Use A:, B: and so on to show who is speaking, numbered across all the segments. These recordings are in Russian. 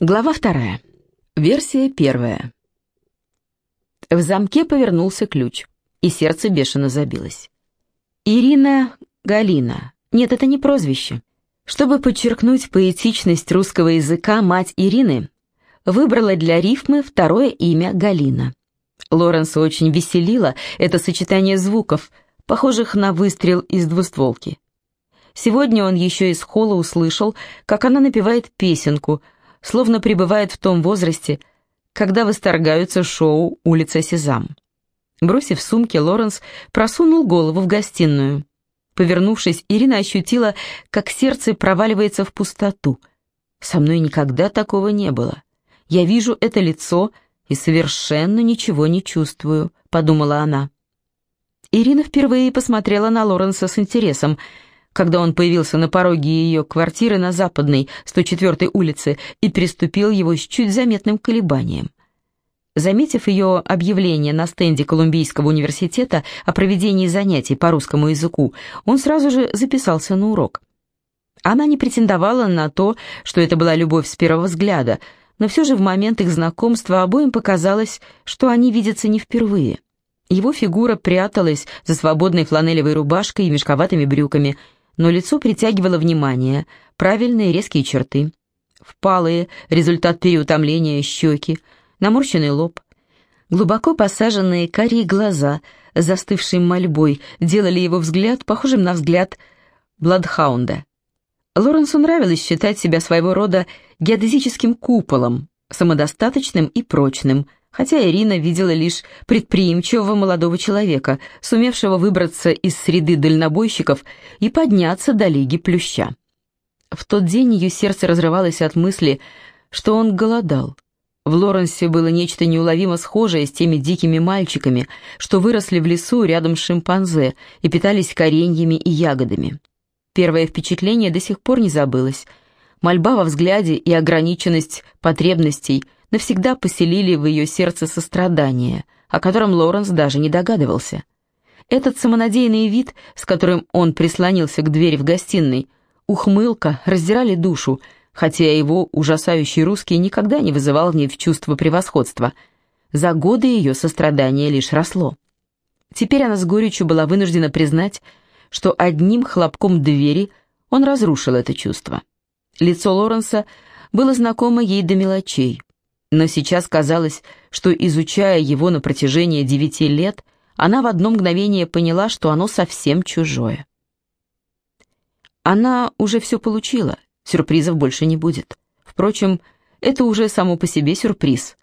A: Глава вторая. Версия первая. В замке повернулся ключ, и сердце бешено забилось. Ирина Галина. Нет, это не прозвище. Чтобы подчеркнуть поэтичность русского языка, мать Ирины выбрала для рифмы второе имя Галина. Лоренса очень веселило это сочетание звуков, похожих на выстрел из двустволки. Сегодня он еще из холла услышал, как она напевает песенку – словно пребывает в том возрасте, когда восторгаются шоу «Улица Сезам». Бросив сумки, Лоренс просунул голову в гостиную. Повернувшись, Ирина ощутила, как сердце проваливается в пустоту. «Со мной никогда такого не было. Я вижу это лицо и совершенно ничего не чувствую», — подумала она. Ирина впервые посмотрела на Лоренса с интересом — когда он появился на пороге ее квартиры на Западной, 104-й улице, и приступил его с чуть заметным колебанием. Заметив ее объявление на стенде Колумбийского университета о проведении занятий по русскому языку, он сразу же записался на урок. Она не претендовала на то, что это была любовь с первого взгляда, но все же в момент их знакомства обоим показалось, что они видятся не впервые. Его фигура пряталась за свободной фланелевой рубашкой и мешковатыми брюками – но лицо притягивало внимание, правильные резкие черты. Впалые, результат переутомления, щеки, наморщенный лоб. Глубоко посаженные карие глаза, застывшие мольбой, делали его взгляд похожим на взгляд Бладхаунда. Лоренсу нравилось считать себя своего рода геодезическим куполом, самодостаточным и прочным – хотя Ирина видела лишь предприимчивого молодого человека, сумевшего выбраться из среды дальнобойщиков и подняться до лиги плюща. В тот день ее сердце разрывалось от мысли, что он голодал. В Лоренсе было нечто неуловимо схожее с теми дикими мальчиками, что выросли в лесу рядом с шимпанзе и питались кореньями и ягодами. Первое впечатление до сих пор не забылось. Мольба во взгляде и ограниченность потребностей – навсегда поселили в ее сердце сострадание, о котором Лоренс даже не догадывался. Этот самонадеянный вид, с которым он прислонился к двери в гостиной, ухмылка, раздирали душу, хотя его ужасающий русский никогда не вызывал в ней чувство превосходства. За годы ее сострадание лишь росло. Теперь она с горечью была вынуждена признать, что одним хлопком двери он разрушил это чувство. Лицо Лоренса было знакомо ей до мелочей но сейчас казалось, что, изучая его на протяжении девяти лет, она в одно мгновение поняла, что оно совсем чужое. Она уже все получила, сюрпризов больше не будет. Впрочем, это уже само по себе сюрприз.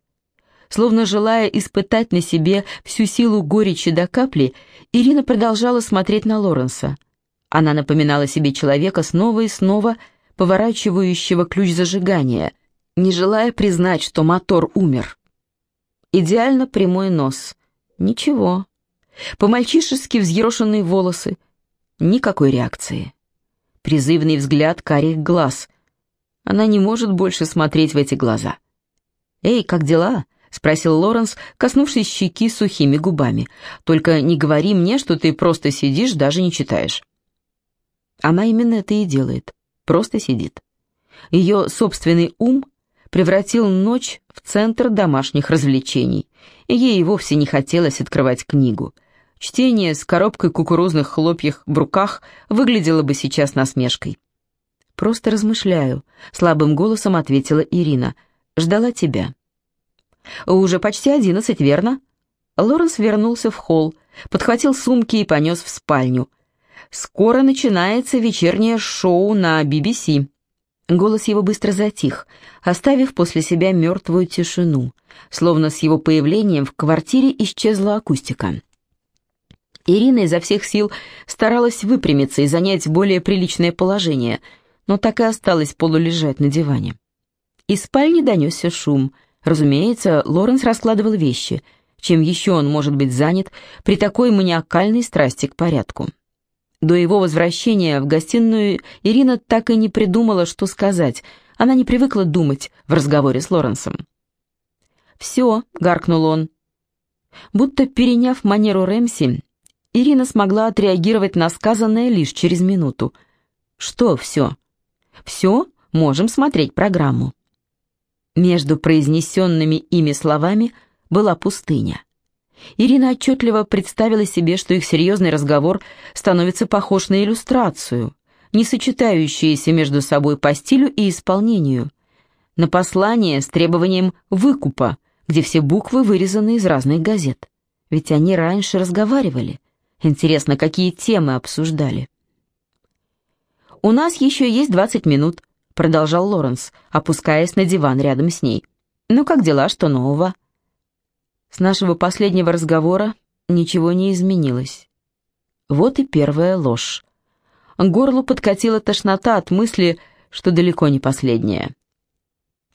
A: Словно желая испытать на себе всю силу горечи до капли, Ирина продолжала смотреть на Лоренса. Она напоминала себе человека снова и снова поворачивающего ключ зажигания – не желая признать, что мотор умер. Идеально прямой нос. Ничего. По-мальчишески взъерошенные волосы. Никакой реакции. Призывный взгляд карих глаз. Она не может больше смотреть в эти глаза. «Эй, как дела?» — спросил Лоренс, коснувшись щеки сухими губами. «Только не говори мне, что ты просто сидишь, даже не читаешь». Она именно это и делает. Просто сидит. Ее собственный ум превратил ночь в центр домашних развлечений, и ей вовсе не хотелось открывать книгу. Чтение с коробкой кукурузных хлопьев в руках выглядело бы сейчас насмешкой. «Просто размышляю», — слабым голосом ответила Ирина. «Ждала тебя». «Уже почти одиннадцать, верно?» Лоренс вернулся в холл, подхватил сумки и понес в спальню. «Скоро начинается вечернее шоу на BBC. Голос его быстро затих, оставив после себя мертвую тишину, словно с его появлением в квартире исчезла акустика. Ирина изо всех сил старалась выпрямиться и занять более приличное положение, но так и осталась полулежать на диване. Из спальни донесся шум. Разумеется, Лоренс раскладывал вещи. Чем еще он может быть занят при такой маниакальной страсти к порядку? До его возвращения в гостиную Ирина так и не придумала, что сказать. Она не привыкла думать в разговоре с Лоренсом. «Все», — гаркнул он. Будто переняв манеру Рэмси, Ирина смогла отреагировать на сказанное лишь через минуту. «Что все?» «Все, можем смотреть программу». Между произнесенными ими словами была пустыня. Ирина отчетливо представила себе, что их серьезный разговор становится похож на иллюстрацию, не сочетающуюся между собой по стилю и исполнению, на послание с требованием выкупа, где все буквы вырезаны из разных газет. Ведь они раньше разговаривали. Интересно, какие темы обсуждали. «У нас еще есть 20 минут», — продолжал Лоренс, опускаясь на диван рядом с ней. «Ну как дела, что нового?» С нашего последнего разговора ничего не изменилось. Вот и первая ложь. Горлу подкатила тошнота от мысли, что далеко не последняя.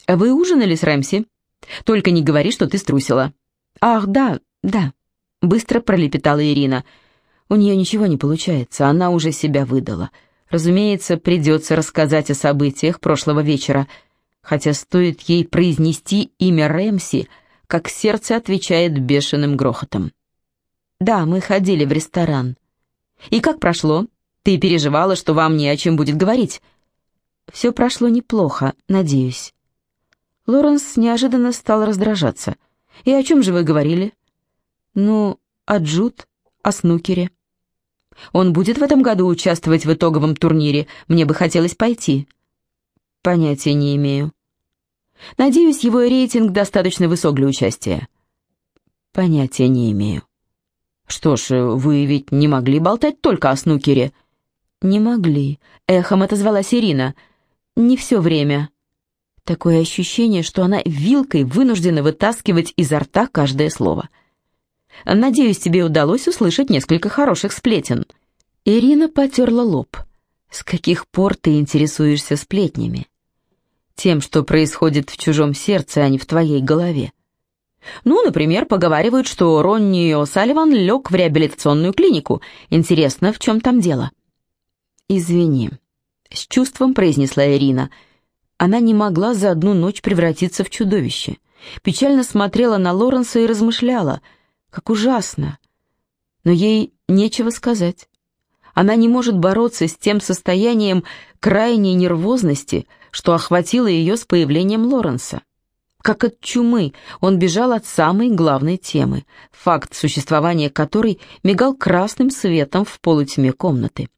A: «А «Вы ужинали с Рэмси? Только не говори, что ты струсила». «Ах, да, да», — быстро пролепетала Ирина. «У нее ничего не получается, она уже себя выдала. Разумеется, придется рассказать о событиях прошлого вечера, хотя стоит ей произнести имя Рэмси — как сердце отвечает бешеным грохотом. «Да, мы ходили в ресторан. И как прошло? Ты переживала, что вам не о чем будет говорить?» «Все прошло неплохо, надеюсь». Лоренс неожиданно стал раздражаться. «И о чем же вы говорили?» «Ну, о Джуд, о снукере». «Он будет в этом году участвовать в итоговом турнире? Мне бы хотелось пойти». «Понятия не имею». Надеюсь, его рейтинг достаточно высок для участия. Понятия не имею. Что ж, вы ведь не могли болтать только о снукере? Не могли. Эхом отозвалась Ирина. Не все время. Такое ощущение, что она вилкой вынуждена вытаскивать изо рта каждое слово. Надеюсь, тебе удалось услышать несколько хороших сплетен. Ирина потерла лоб. С каких пор ты интересуешься сплетнями? Тем, что происходит в чужом сердце, а не в твоей голове. Ну, например, поговаривают, что Ронни О'Салливан лег в реабилитационную клинику. Интересно, в чем там дело? «Извини», — с чувством произнесла Ирина. Она не могла за одну ночь превратиться в чудовище. Печально смотрела на Лоренса и размышляла. Как ужасно. Но ей нечего сказать. Она не может бороться с тем состоянием крайней нервозности, что охватило ее с появлением Лоренса. Как от чумы он бежал от самой главной темы, факт существования которой мигал красным светом в полутьме комнаты.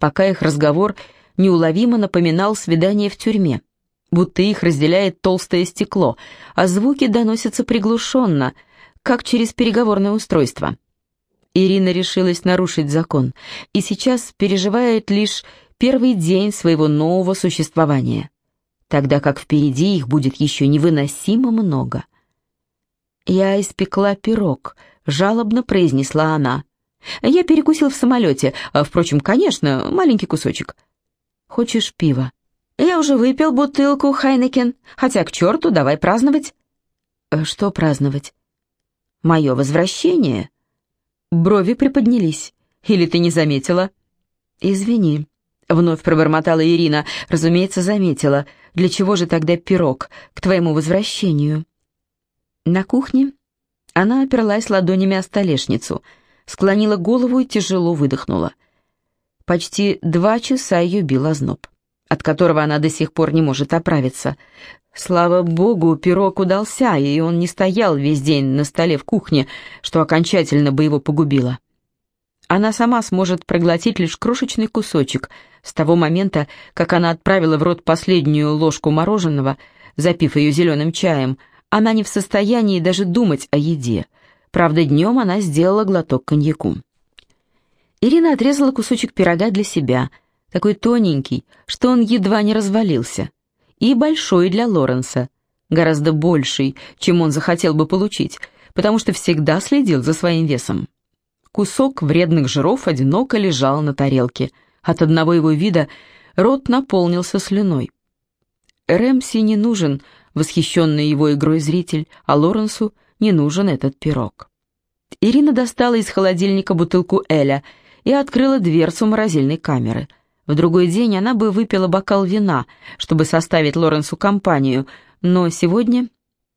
A: Пока их разговор неуловимо напоминал свидание в тюрьме, будто их разделяет толстое стекло, а звуки доносятся приглушенно, как через переговорное устройство. Ирина решилась нарушить закон и сейчас переживает лишь первый день своего нового существования, тогда как впереди их будет еще невыносимо много. «Я испекла пирог», — жалобно произнесла она. «Я перекусил в самолете. А, впрочем, конечно, маленький кусочек». «Хочешь пива?» «Я уже выпил бутылку, Хайнекен. Хотя к черту, давай праздновать». «Что праздновать?» «Мое возвращение», Брови приподнялись. «Или ты не заметила?» «Извини», — вновь пробормотала Ирина. «Разумеется, заметила. Для чего же тогда пирог к твоему возвращению?» На кухне она оперлась ладонями о столешницу, склонила голову и тяжело выдохнула. Почти два часа ее бил озноб, от которого она до сих пор не может оправиться. Слава богу, пирог удался, и он не стоял весь день на столе в кухне, что окончательно бы его погубило. Она сама сможет проглотить лишь крошечный кусочек с того момента, как она отправила в рот последнюю ложку мороженого, запив ее зеленым чаем. Она не в состоянии даже думать о еде. Правда, днем она сделала глоток коньяку. Ирина отрезала кусочек пирога для себя, такой тоненький, что он едва не развалился и большой для Лоренса, гораздо больший, чем он захотел бы получить, потому что всегда следил за своим весом. Кусок вредных жиров одиноко лежал на тарелке. От одного его вида рот наполнился слюной. Рэмси не нужен восхищенный его игрой зритель, а Лоренсу не нужен этот пирог. Ирина достала из холодильника бутылку Эля и открыла дверцу морозильной камеры – в другой день она бы выпила бокал вина, чтобы составить Лоренсу компанию, но сегодня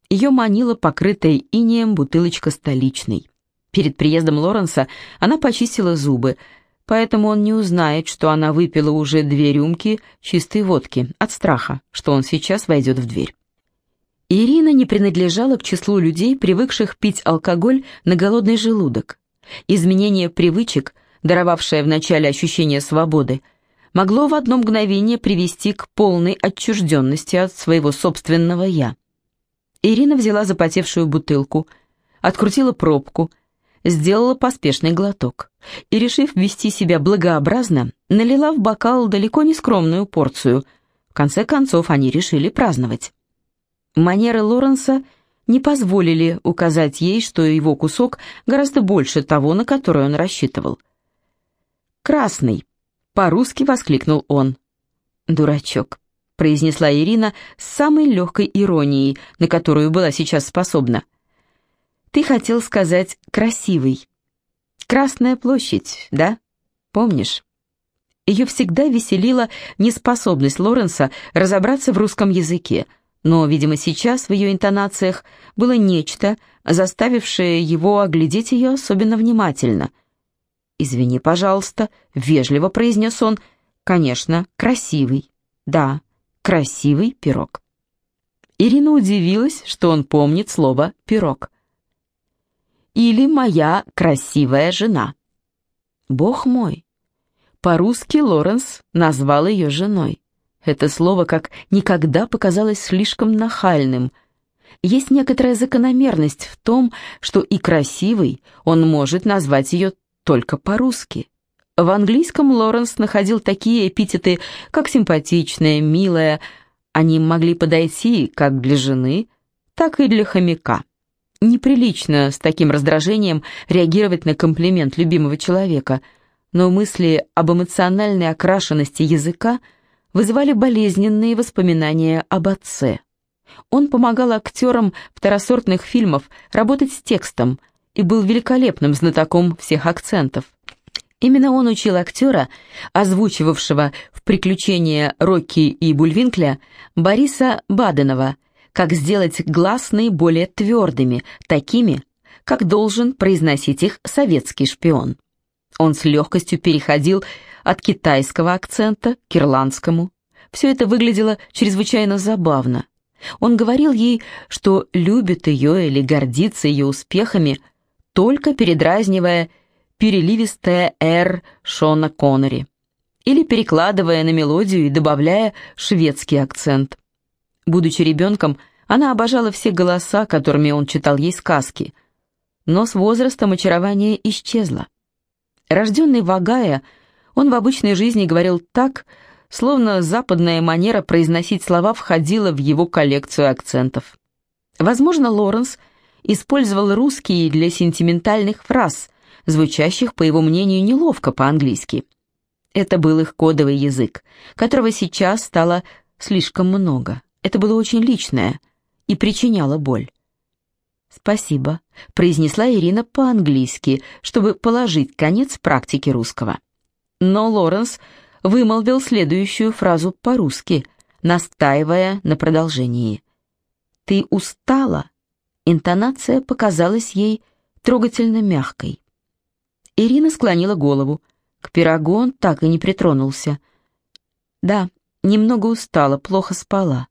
A: ее манила покрытая инеем бутылочка столичной. Перед приездом Лоренса она почистила зубы, поэтому он не узнает, что она выпила уже две рюмки чистой водки от страха, что он сейчас войдет в дверь. Ирина не принадлежала к числу людей, привыкших пить алкоголь на голодный желудок. Изменение привычек, даровавшее вначале ощущение свободы, могло в одно мгновение привести к полной отчужденности от своего собственного «я». Ирина взяла запотевшую бутылку, открутила пробку, сделала поспешный глоток и, решив вести себя благообразно, налила в бокал далеко не скромную порцию. В конце концов, они решили праздновать. Манеры Лоренса не позволили указать ей, что его кусок гораздо больше того, на который он рассчитывал. «Красный», — по-русски воскликнул он. «Дурачок», — произнесла Ирина с самой легкой иронией, на которую была сейчас способна. «Ты хотел сказать «красивый». Красная площадь, да? Помнишь?» Ее всегда веселила неспособность Лоренса разобраться в русском языке — но, видимо, сейчас в ее интонациях было нечто, заставившее его оглядеть ее особенно внимательно. «Извини, пожалуйста», — вежливо произнес он. «Конечно, красивый. Да, красивый пирог». Ирина удивилась, что он помнит слово «пирог». «Или моя красивая жена». «Бог мой!» По-русски Лоренс назвал ее женой. Это слово как никогда показалось слишком нахальным. Есть некоторая закономерность в том, что и красивый он может назвать ее только по-русски. В английском Лоренс находил такие эпитеты, как симпатичная, милая. Они могли подойти как для жены, так и для хомяка. Неприлично с таким раздражением реагировать на комплимент любимого человека, но мысли об эмоциональной окрашенности языка – вызывали болезненные воспоминания об отце. Он помогал актерам второсортных фильмов работать с текстом и был великолепным знатоком всех акцентов. Именно он учил актера, озвучивавшего в «Приключения Рокки и Бульвинкля» Бориса Баденова, как сделать гласные более твердыми, такими, как должен произносить их советский шпион. Он с легкостью переходил от китайского акцента к ирландскому. Все это выглядело чрезвычайно забавно. Он говорил ей, что любит ее или гордится ее успехами, только передразнивая переливистое «Р» Шона Коннери или перекладывая на мелодию и добавляя шведский акцент. Будучи ребенком, она обожала все голоса, которыми он читал ей сказки, но с возрастом очарование исчезло. Рожденный в Огайо, он в обычной жизни говорил так, словно западная манера произносить слова входила в его коллекцию акцентов. Возможно, Лоренс использовал русские для сентиментальных фраз, звучащих, по его мнению, неловко по-английски. Это был их кодовый язык, которого сейчас стало слишком много. Это было очень личное и причиняло боль. «Спасибо», — произнесла Ирина по-английски, чтобы положить конец практике русского. Но Лоренс вымолвил следующую фразу по-русски, настаивая на продолжении. «Ты устала?» Интонация показалась ей трогательно мягкой. Ирина склонила голову. К пирогу он так и не притронулся. «Да, немного устала, плохо спала».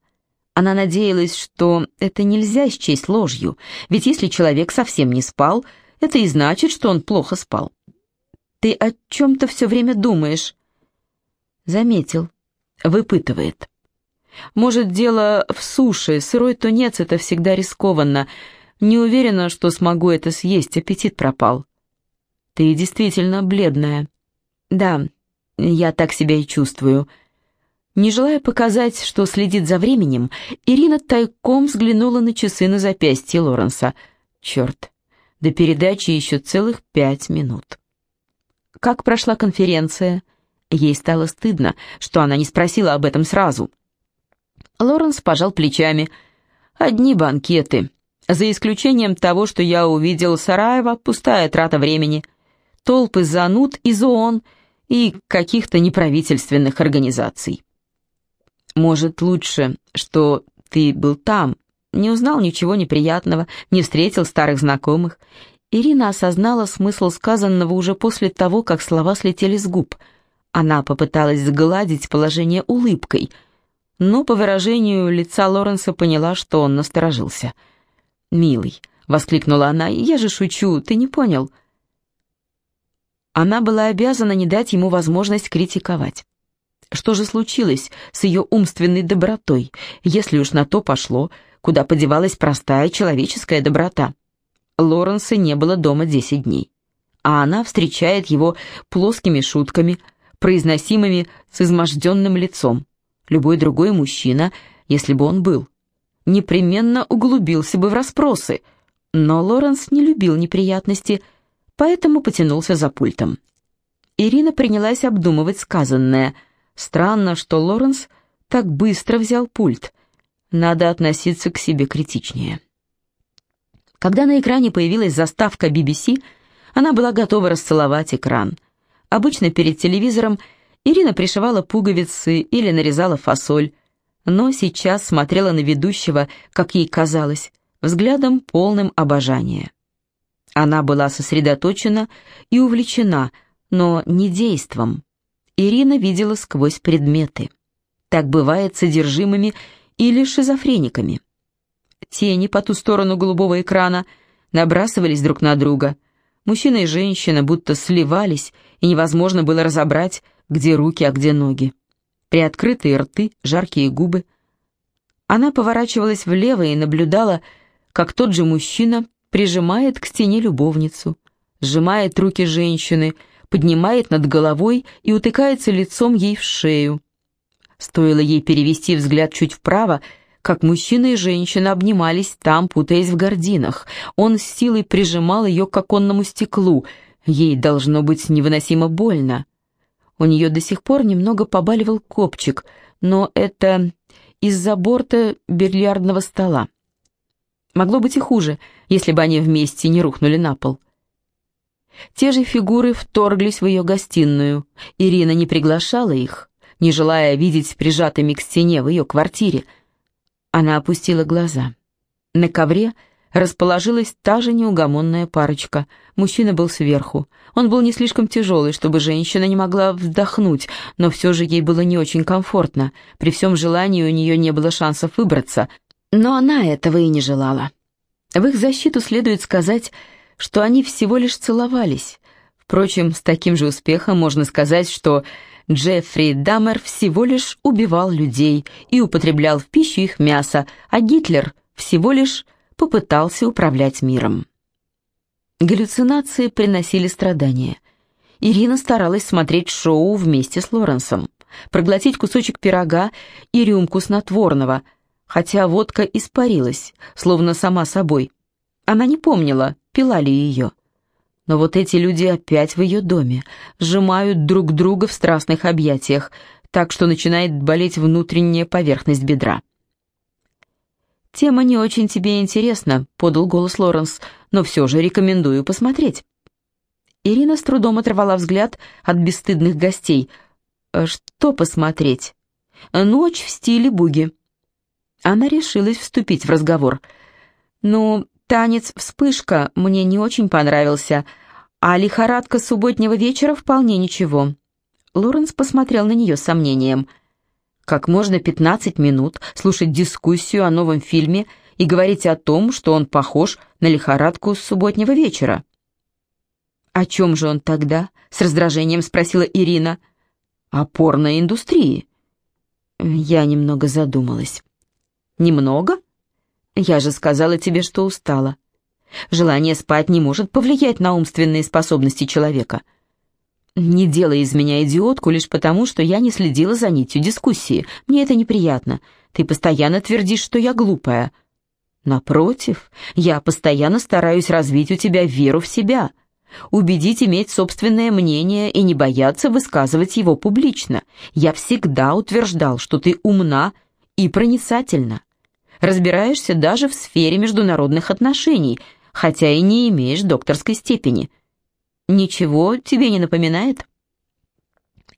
A: Она надеялась, что это нельзя счесть ложью, ведь если человек совсем не спал, это и значит, что он плохо спал. «Ты о чем-то все время думаешь?» Заметил. Выпытывает. «Может, дело в суше, сырой тунец — это всегда рискованно. Не уверена, что смогу это съесть, аппетит пропал». «Ты действительно бледная». «Да, я так себя и чувствую». Не желая показать, что следит за временем, Ирина тайком взглянула на часы на запястье Лоренса. Черт, до передачи еще целых пять минут. Как прошла конференция? Ей стало стыдно, что она не спросила об этом сразу. Лоренс пожал плечами. «Одни банкеты. За исключением того, что я увидел Сараева, пустая трата времени. Толпы зануд из ООН и каких-то неправительственных организаций». Может, лучше, что ты был там, не узнал ничего неприятного, не встретил старых знакомых. Ирина осознала смысл сказанного уже после того, как слова слетели с губ. Она попыталась сгладить положение улыбкой. но по выражению лица Лоренса поняла, что он насторожился. «Милый», — воскликнула она, — «я же шучу, ты не понял?» Она была обязана не дать ему возможность критиковать. Что же случилось с ее умственной добротой, если уж на то пошло, куда подевалась простая человеческая доброта? Лоренса не было дома десять дней, а она встречает его плоскими шутками, произносимыми с изможденным лицом. Любой другой мужчина, если бы он был, непременно углубился бы в расспросы, но Лоренс не любил неприятности, поэтому потянулся за пультом. Ирина принялась обдумывать сказанное – Странно, что Лоренс так быстро взял пульт. Надо относиться к себе критичнее. Когда на экране появилась заставка BBC, она была готова расцеловать экран. Обычно перед телевизором Ирина пришивала пуговицы или нарезала фасоль, но сейчас смотрела на ведущего, как ей казалось, взглядом полным обожания. Она была сосредоточена и увлечена, но не действом. Ирина видела сквозь предметы. Так бывает с содержимыми или шизофрениками. Тени по ту сторону голубого экрана набрасывались друг на друга. Мужчина и женщина будто сливались, и невозможно было разобрать, где руки, а где ноги. Приоткрытые рты, жаркие губы. Она поворачивалась влево и наблюдала, как тот же мужчина прижимает к стене любовницу, сжимает руки женщины, поднимает над головой и утыкается лицом ей в шею. Стоило ей перевести взгляд чуть вправо, как мужчина и женщина обнимались там, путаясь в гординах. Он с силой прижимал ее к оконному стеклу. Ей должно быть невыносимо больно. У нее до сих пор немного побаливал копчик, но это из-за борта бильярдного стола. Могло быть и хуже, если бы они вместе не рухнули на пол. Те же фигуры вторглись в ее гостиную. Ирина не приглашала их, не желая видеть прижатыми к стене в ее квартире. Она опустила глаза. На ковре расположилась та же неугомонная парочка. Мужчина был сверху. Он был не слишком тяжелый, чтобы женщина не могла вздохнуть, но все же ей было не очень комфортно. При всем желании у нее не было шансов выбраться, но она этого и не желала. В их защиту следует сказать, что они всего лишь целовались. Впрочем, с таким же успехом можно сказать, что Джеффри Даммер всего лишь убивал людей и употреблял в пищу их мясо, а Гитлер всего лишь попытался управлять миром. Галлюцинации приносили страдания. Ирина старалась смотреть шоу вместе с Лоренсом, проглотить кусочек пирога и рюмку снотворного, хотя водка испарилась, словно сама собой. Она не помнила, пила ли ее. Но вот эти люди опять в ее доме, сжимают друг друга в страстных объятиях, так что начинает болеть внутренняя поверхность бедра. «Тема не очень тебе интересна», — подал голос Лоренс, «но все же рекомендую посмотреть». Ирина с трудом оторвала взгляд от бесстыдных гостей. «Э, «Что посмотреть?» «Ночь в стиле буги». Она решилась вступить в разговор. «Ну, Танец «Вспышка» мне не очень понравился, а лихорадка субботнего вечера вполне ничего. Лоренс посмотрел на нее с сомнением. Как можно 15 минут слушать дискуссию о новом фильме и говорить о том, что он похож на лихорадку субботнего вечера? «О чем же он тогда?» — с раздражением спросила Ирина. «О порноиндустрии». Я немного задумалась. «Немного?» Я же сказала тебе, что устала. Желание спать не может повлиять на умственные способности человека. Не делай из меня идиотку лишь потому, что я не следила за нитью дискуссии. Мне это неприятно. Ты постоянно твердишь, что я глупая. Напротив, я постоянно стараюсь развить у тебя веру в себя, убедить иметь собственное мнение и не бояться высказывать его публично. Я всегда утверждал, что ты умна и проницательна разбираешься даже в сфере международных отношений, хотя и не имеешь докторской степени. Ничего тебе не напоминает?»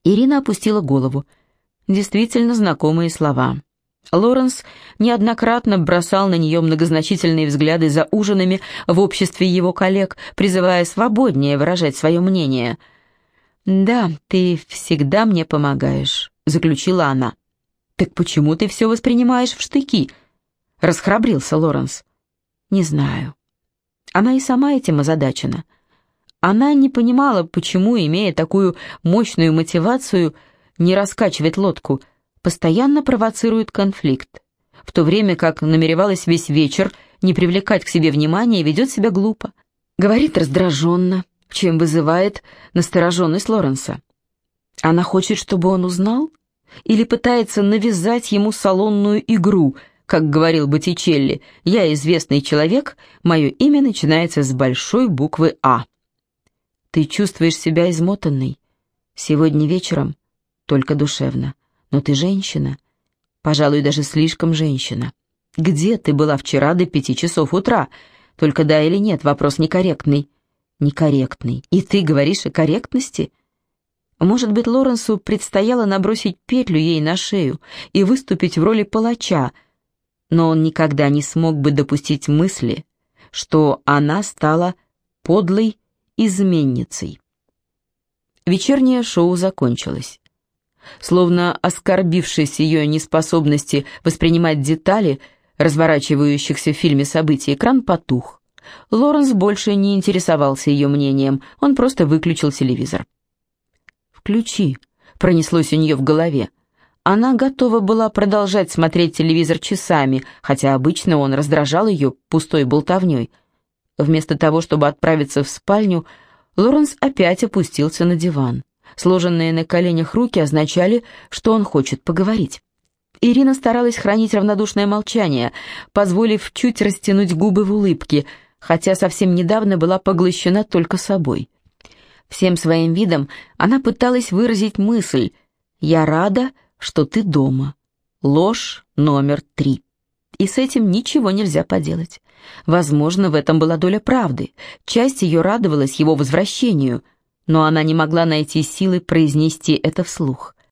A: Ирина опустила голову. Действительно знакомые слова. Лоренс неоднократно бросал на нее многозначительные взгляды за ужинами в обществе его коллег, призывая свободнее выражать свое мнение. «Да, ты всегда мне помогаешь», — заключила она. «Так почему ты все воспринимаешь в штыки?» — расхрабрился Лоренс. «Не знаю». Она и сама этим озадачена. Она не понимала, почему, имея такую мощную мотивацию, не раскачивать лодку, постоянно провоцирует конфликт, в то время как намеревалась весь вечер не привлекать к себе внимания и ведет себя глупо. Говорит раздраженно, чем вызывает настороженность Лоренса. Она хочет, чтобы он узнал? Или пытается навязать ему салонную игру, как говорил Боттичелли, «Я известный человек, мое имя начинается с большой буквы «А». Ты чувствуешь себя измотанной. Сегодня вечером только душевно. Но ты женщина. Пожалуй, даже слишком женщина. Где ты была вчера до пяти часов утра? Только да или нет, вопрос некорректный. Некорректный. И ты говоришь о корректности? Может быть, Лоренсу предстояло набросить петлю ей на шею и выступить в роли палача, но он никогда не смог бы допустить мысли, что она стала подлой изменницей. Вечернее шоу закончилось. Словно оскорбившись ее неспособности воспринимать детали разворачивающихся в фильме событий, экран потух. Лоренс больше не интересовался ее мнением, он просто выключил телевизор. «Включи», — пронеслось у нее в голове. Она готова была продолжать смотреть телевизор часами, хотя обычно он раздражал ее пустой болтовней. Вместо того, чтобы отправиться в спальню, Лоренс опять опустился на диван. Сложенные на коленях руки означали, что он хочет поговорить. Ирина старалась хранить равнодушное молчание, позволив чуть растянуть губы в улыбке, хотя совсем недавно была поглощена только собой. Всем своим видом она пыталась выразить мысль «Я рада, что ты дома». Ложь номер три. И с этим ничего нельзя поделать. Возможно, в этом была доля правды. Часть ее радовалась его возвращению – но она не могла найти силы произнести это вслух.